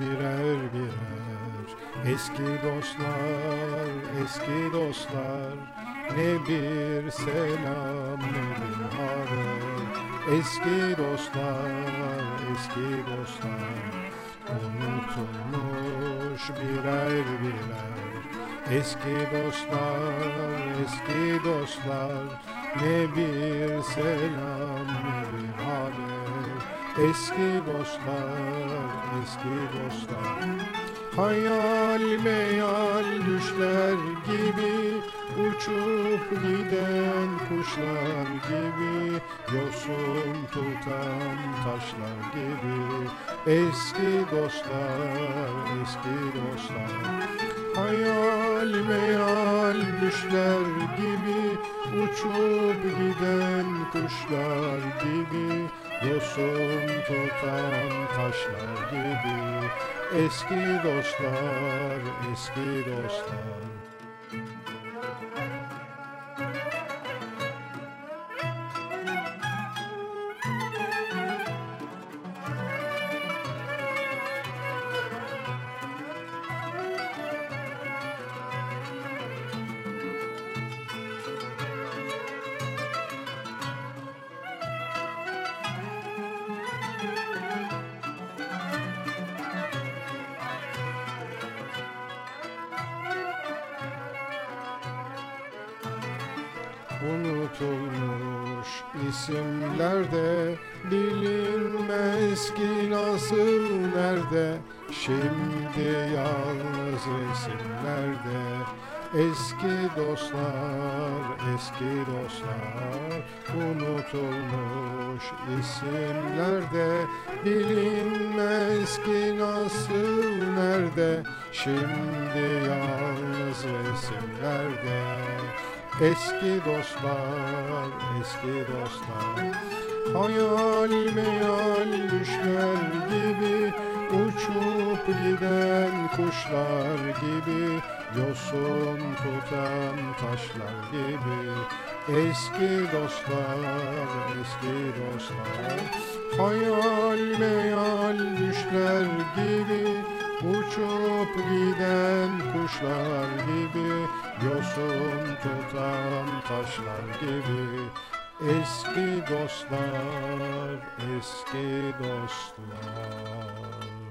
birer birer. Eski dostlar, eski dostlar Ne bir selam ne bir haber. Eski dostlar, eski dostlar Unutulmuş birer birer. Eski dostlar, eski dostlar Ne bir selam ne bir haber Eski dostlar, eski dostlar. Hayal meyal düşler gibi Uçup giden kuşlar gibi Yosun tutan taşlar gibi. Eski dostlar, eski dostlar. Hayal meyal düşler gibi Uçup giden kuşlar gibi Yosun tutan taşlar gibi Eski dostlar, eski dostlar Unutulmuş isimlerde bilinmez ki nasıl nerede? Şimdi yalnız resimlerde Eski dostlar, eski dostlar Unutulmuş isimlerde Bilinmez ki nasıl nerede? Şimdi yalnız resimlerde Eski dostlar, eski dostlar. Hayal meyal düşler gibi Uçup giden kuşlar gibi Yosun tutan taşlar gibi. Eski dostlar, eski dostlar. Hayal meyal düşler gibi Uçup giden kuşlar gibi taşlar gibi. Eski dostlar, eski dostlar